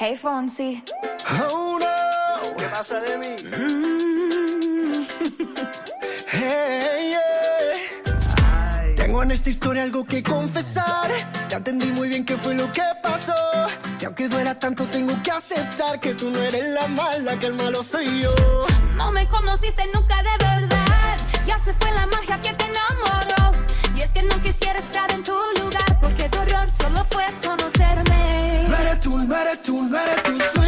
Hey Fonsi. Oh no. ¿Qué pasa de mí? Mm. Tengo en esta historia algo que confesar. Ya entendí muy bien qué fue lo que pasó. Y aunque duela tanto, tengo que aceptar que tú no eres la mala, que el malo soy yo. No me conociste nunca de verdad tú no eres tú. Soy